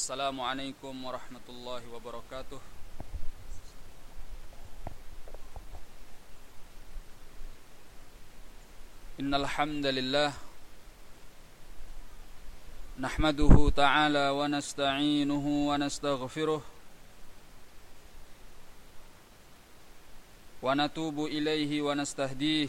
السلام عليكم ورحمة الله وبركاته إن الحمد لله نحمده تعالى ونستعينه ونستغفره ونتوب إليه ونستهديه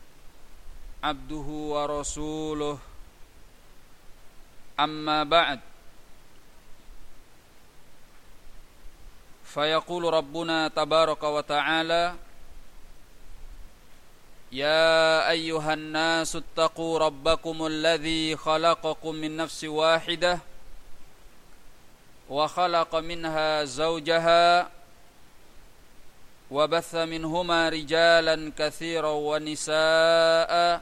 عبده ورسوله. أما بعد فيقول ربنا تبارك وتعالى يا أيها الناس اتقوا ربكم الذي خلقكم من نفس واحدة وخلق منها زوجها وبث منهما رجالا كثيرا ونساء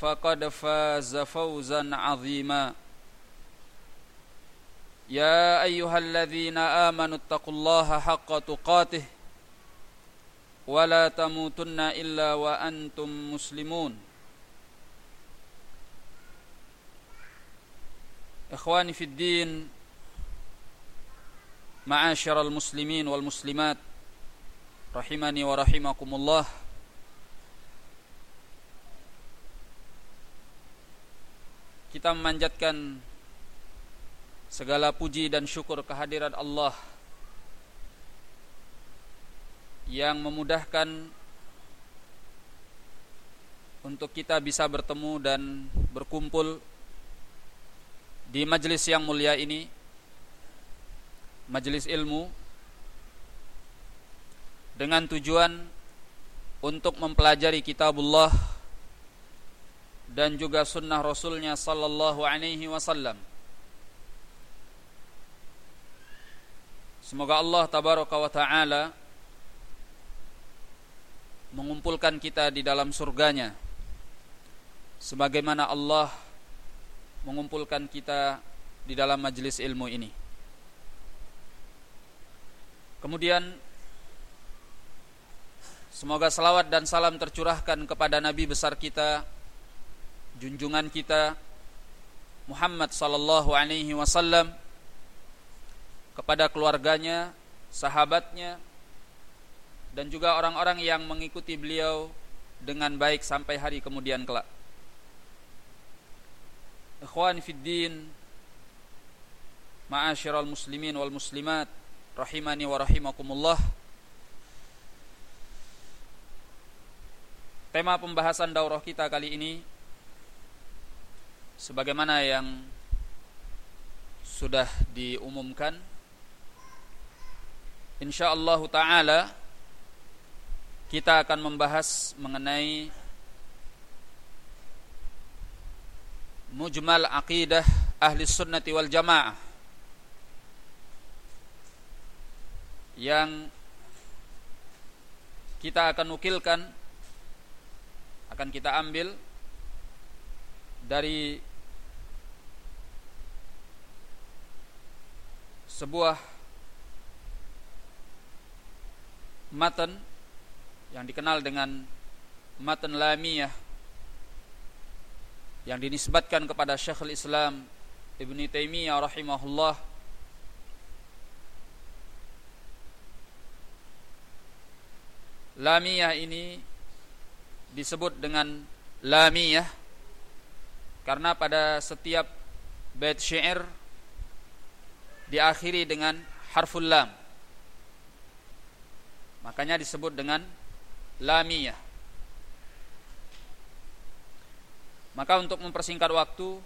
فقد فاز فوزا عظيما. يا أيها الذين آمنوا اتقوا الله حق تقاته ولا تموتن إلا وأنتم مسلمون. إخواني في الدين معاشر المسلمين والmuslimat rahimani wa rahimakumullah kita memanjatkan segala puji dan syukur kehadiran Allah yang memudahkan untuk kita bisa bertemu dan berkumpul di majelis yang mulia ini majelis ilmu dengan tujuan untuk mempelajari kitabullah dan juga sunnah rasulnya sallallahu alaihi wasallam Semoga Allah tabaraka wa taala mengumpulkan kita di dalam surganya sebagaimana Allah mengumpulkan kita di dalam majelis ilmu ini. Kemudian semoga salawat dan salam tercurahkan kepada nabi besar kita junjungan kita Muhammad sallallahu alaihi wasallam kepada keluarganya, sahabatnya dan juga orang-orang yang mengikuti beliau dengan baik sampai hari kemudian kelak. Ikhwan fid din, ma'asyiral muslimin wal muslimat, rahimani wa rahimakumullah. Tema pembahasan daurah kita kali ini sebagaimana yang sudah diumumkan insyaallah taala kita akan membahas mengenai mujmal aqidah ahli sunnati wal jamaah yang kita akan nukilkan akan kita ambil dari sebuah matan yang dikenal dengan matan lamiyah yang dinisbatkan kepada Syekhul Islam Ibn Taimiyah rahimahullah. Lamiyah ini disebut dengan lamiyah karena pada setiap bait syair diakhiri dengan harful lam. Makanya disebut dengan lamiyah. Maka untuk mempersingkat waktu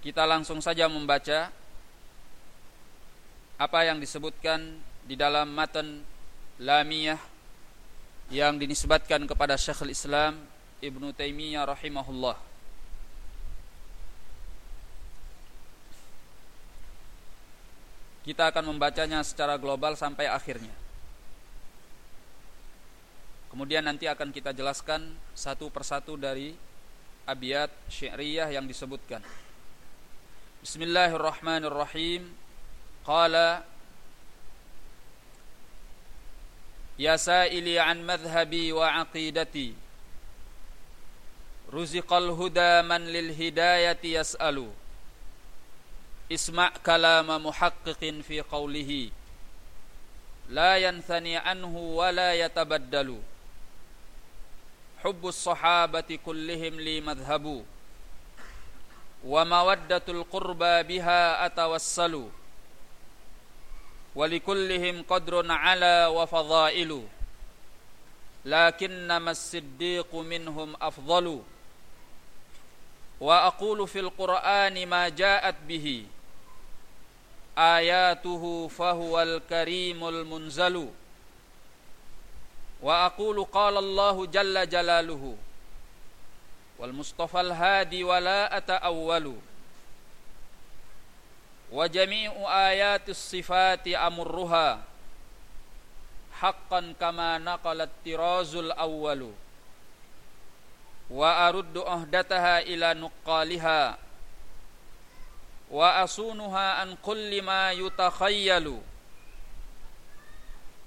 kita langsung saja membaca apa yang disebutkan di dalam matan lamiyah yang dinisbatkan kepada Syekhul Islam Ibnu Taimiyah rahimahullah. Kita akan membacanya secara global sampai akhirnya. Kemudian nanti akan kita jelaskan satu persatu dari abiyat syi'riyah yang disebutkan. Bismillahirrahmanirrahim. Qala Ya sa'ili an madhhabi wa aqidati Ruziqal huda man lil hidayati yas'alu Isma' kalama muhaqqiqin fi qawlihi La yanthani anhu wa la yatabaddalu Hubbus sahabati kullihim li madhhabu Wa mawaddatul qurba biha atawassalu ولكلهم قدر على وفضائل لكنما الصديق wa aqulu fil qur'ani ma ja'at bihi. Ayatuhu fahuwal karimul munzalu. Wa aqulu qala Allahu jalla jalaluhu. Wal mustafa al hadi wa la ata'awwalu. Wa jami'u ayatis sifati amurruha. Haqqan kama naqalat tirazul awwalu. Wa aruddu ahdataha ila nuqqaliha wa asunuha an kulli ma yutakhayyalu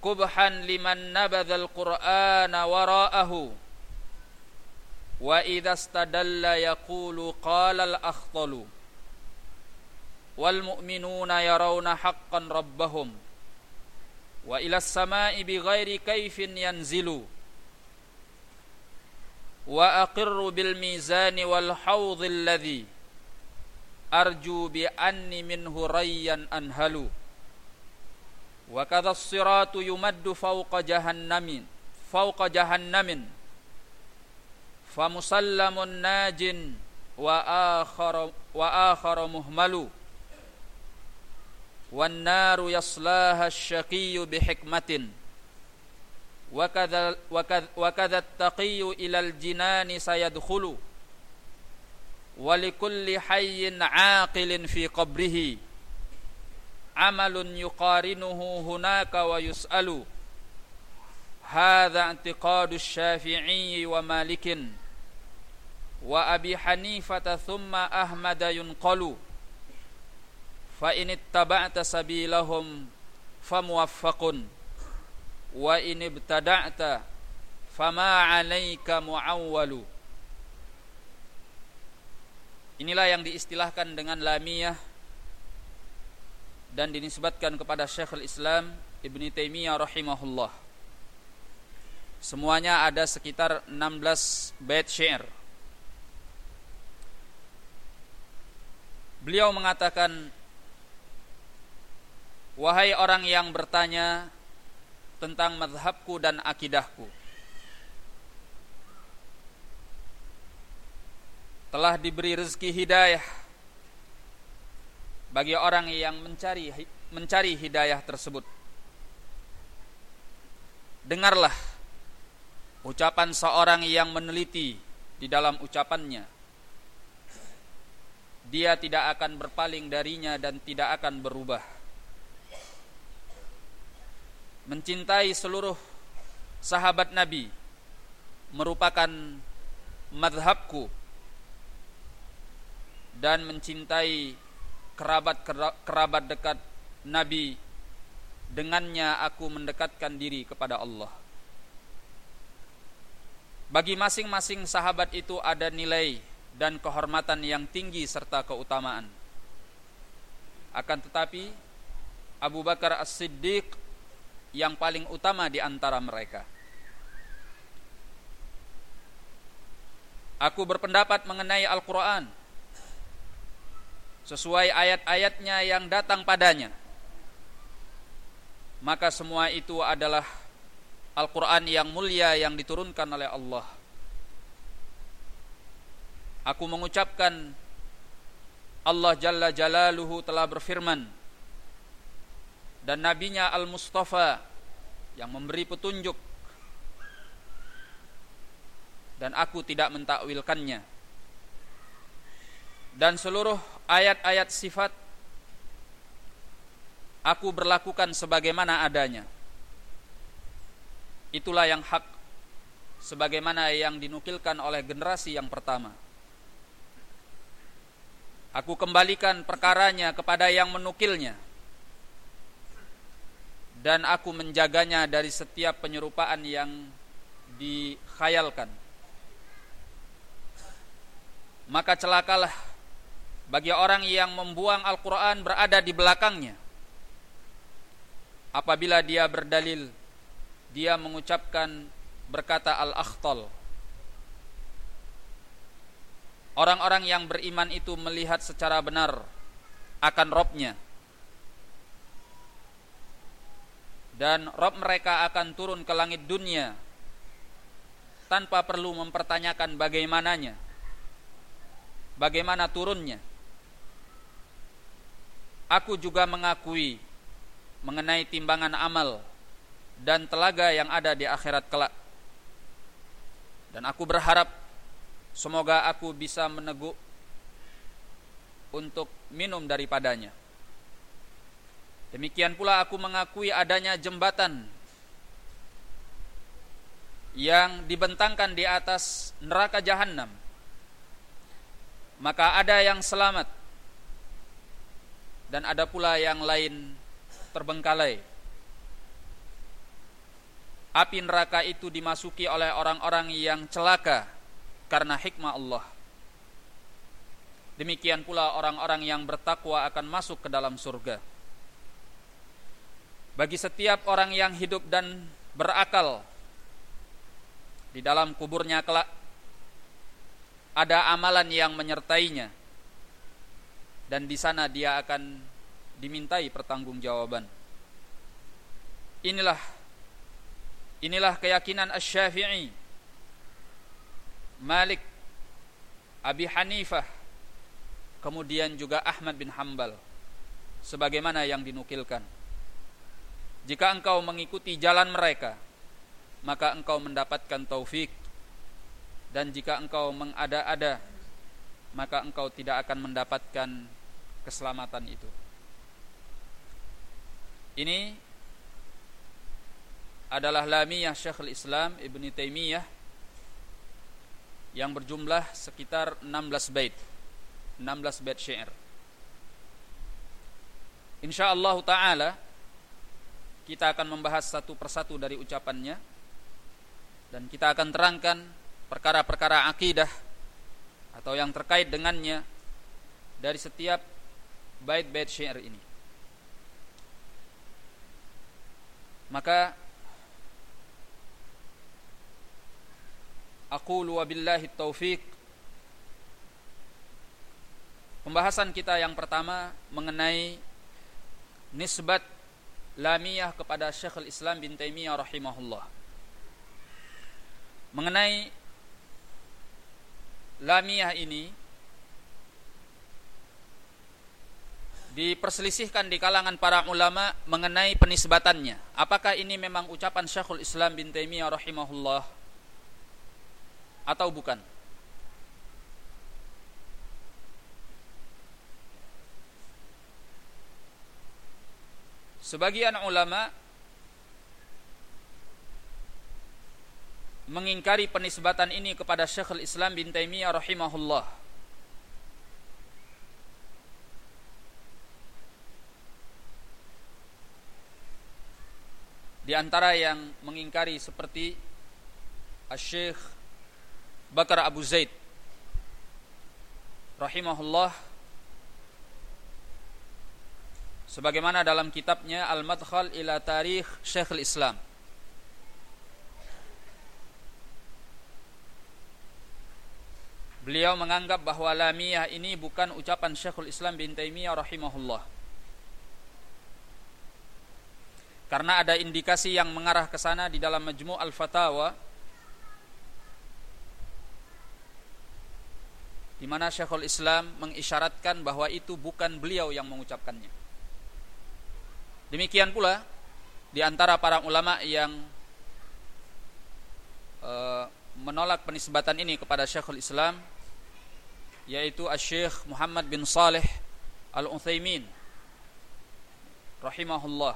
kubhan liman nabadha al-qur'ana wara'ahu wa idha istadalla yaqulu qala al-akhtalu wal mu'minuna yarawna haqqan rabbahum wa ila samai bighairi kaifin yanzilu وأقر بالميزان والحوض الذي أرجو بأني منه ريا أنهل. وكذا الصراط يمد فوق جهنم فوق جهنم. فمسلم ناج وآخر, وآخر مهمل. والنار يصلاها الشقي بحكمة. وكذا, وكذا, وكذا التقي إلى الجنان سيدخل ولكل حي عاقل في قبره. عمل يقارنه هناك ويسأل هذا اعتقاد الشافعي ومالك. وأبي حنيفة ثم أحمد ينقل in ittaba'ta sabilahum famuwaffaqun wa in ibtada'ta fama 'alaika mu'awwalu Inilah yang diistilahkan dengan lamiyah dan dinisbatkan kepada Syekhul Islam Ibn Taimiyah rahimahullah. Semuanya ada sekitar 16 bait syair. Beliau mengatakan Wahai orang yang bertanya tentang madhabku dan akidahku. Telah diberi rezeki hidayah Bagi orang yang mencari mencari hidayah tersebut. Dengarlah Ucapan seorang yang meneliti di dalam ucapannya. Dia tidak akan berpaling darinya dan tidak akan berubah mencintai seluruh sahabat Nabi merupakan madhabku dan mencintai kerabat kerabat dekat Nabi dengannya aku mendekatkan diri kepada Allah. Bagi masing-masing sahabat itu ada nilai dan kehormatan yang tinggi serta keutamaan. Akan tetapi Abu Bakar As-Siddiq yang paling utama di antara mereka. Aku berpendapat mengenai Al-Quran sesuai ayat-ayatnya yang datang padanya maka semua itu adalah Al-Quran yang mulia yang diturunkan oleh Allah aku mengucapkan Allah Jalla Jalaluhu telah berfirman dan nabinya Al-Mustafa yang memberi petunjuk. Dan aku tidak mentakwilkannya. Dan seluruh ayat-ayat sifat aku berlakukan sebagaimana adanya. Itulah yang hak sebagaimana yang dinukilkan oleh generasi yang pertama. Aku kembalikan perkaranya kepada yang menukilnya dan aku menjaganya dari setiap penyerupaan yang dikhayalkan. Maka celakalah bagi orang yang membuang Al-Quran berada di belakangnya. Apabila dia berdalil dia mengucapkan berkata Al-Akhtal. Orang-orang yang beriman itu melihat secara benar akan Robnya dan Rob mereka akan turun ke langit dunia tanpa perlu mempertanyakan bagaimananya bagaimana turunnya. Aku juga mengakui mengenai timbangan amal dan telaga yang ada di akhirat kelak. Dan aku berharap semoga aku bisa meneguk untuk minum daripadanya. Demikian pula aku mengakui adanya jembatan yang dibentangkan di atas neraka jahanam maka ada yang selamat dan ada pula yang lain terbengkalai. Api neraka itu dimasuki oleh orang-orang yang celaka karena hikmah Allah. Demikian pula orang-orang yang bertakwa akan masuk ke dalam surga. Bagi setiap orang yang hidup dan berakal di dalam kuburnya kelak ada amalan yang menyertainya dan di sana dia akan dimintai pertanggungjawaban. Inilah inilah keyakinan Asy-Syafi'i, Malik, Abi Hanifah, kemudian juga Ahmad bin Hambal sebagaimana yang dinukilkan. Jika engkau mengikuti jalan mereka, maka engkau mendapatkan taufik. Dan jika engkau mengada-ada maka engkau tidak akan mendapatkan keselamatan itu. Ini adalah lamiyah Syekhul Islam Ibn Taimiyah yang berjumlah sekitar 16 bait 16 bait syair. Insyaallah taala kita akan membahas satu persatu dari ucapannya dan kita akan terangkan perkara-perkara akidah atau yang terkait dengannya dari setiap bait-bait syair ini. Maka aku wa billahi taufik Pembahasan kita yang pertama mengenai nisbat lamiyah kepada Syekhul Islam bin Taimiyah rahimahullah. Mengenai lamiyah ini diperselisihkan di kalangan para ulama mengenai penisbatannya. Apakah ini memang ucapan Syekhul Islam bin Taimiyah rahimahullah atau bukan? Sebagian ulama mengingkari penisbatan ini kepada Syekhul Islam bin Taimiyah rahimahullah. Di antara yang mengingkari seperti Syekh Bakar Abu Zaid rahimahullah sebagaimana dalam kitabnya Al-Madkhal ila Tarikh Syekhul Islam beliau menganggap bahwa lamiyah ini bukan ucapan Syekhul Islam bin Taimiyah rahimahullah. Karena ada indikasi yang mengarah ke sana di dalam Majmu' Al-Fatawa di mana Syekhul Islam mengisyaratkan bahwa itu bukan beliau yang mengucapkannya. Demikian pula di antara para ulama yang uh, menolak penisbatan ini kepada Syekhul Islam yaitu Asy-Syaikh Muhammad bin Saleh Al-Utsaimin rahimahullah.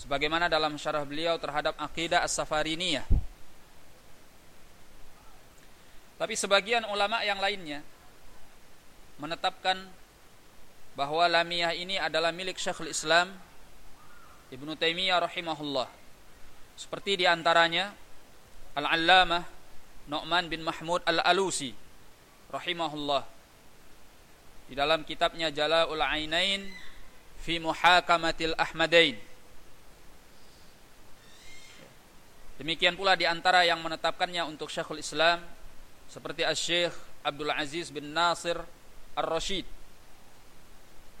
Sebagaimana dalam syarah beliau terhadap akidah As-Safariniyah. Tapi sebagian ulama yang lainnya menetapkan bahwa lamiyah ini adalah milik Syekhul Islam Ibnu Taimiyah rahimahullah. Seperti di antaranya Al-Allamah Nu'man bin Mahmud Al-Alusi rahimahullah. Di dalam kitabnya Jala'ul Ainain fi Muhakamatil Ahmadain. Demikian pula di antara yang menetapkannya untuk Syekhul Islam seperti Asy-Syaikh Abdul Aziz bin Nasir Ar-Rasyid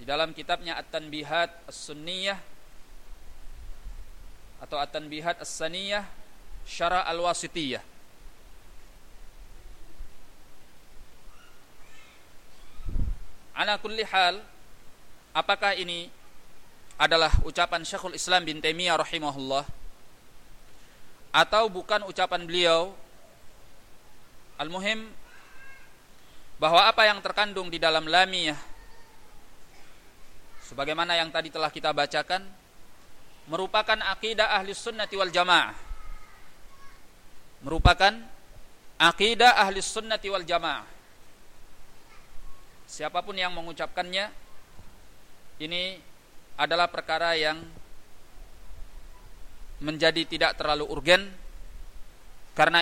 di dalam kitabnya At-Tanbihat As-Sunniyah atau At-Tanbihat As-Saniyah Syara Al-Wasitiyah. Ala kulli hal apakah ini adalah ucapan Syekhul Islam bin Taimiyah rahimahullah atau bukan ucapan beliau? Al-muhim bahwa apa yang terkandung di dalam lamiyah sebagaimana yang tadi telah kita bacakan merupakan akidah ahli sunnati wal jamaah. Merupakan akidah ahli sunnati wal jamaah. Siapa pun yang mengucapkannya ini adalah perkara yang menjadi tidak terlalu urgen karena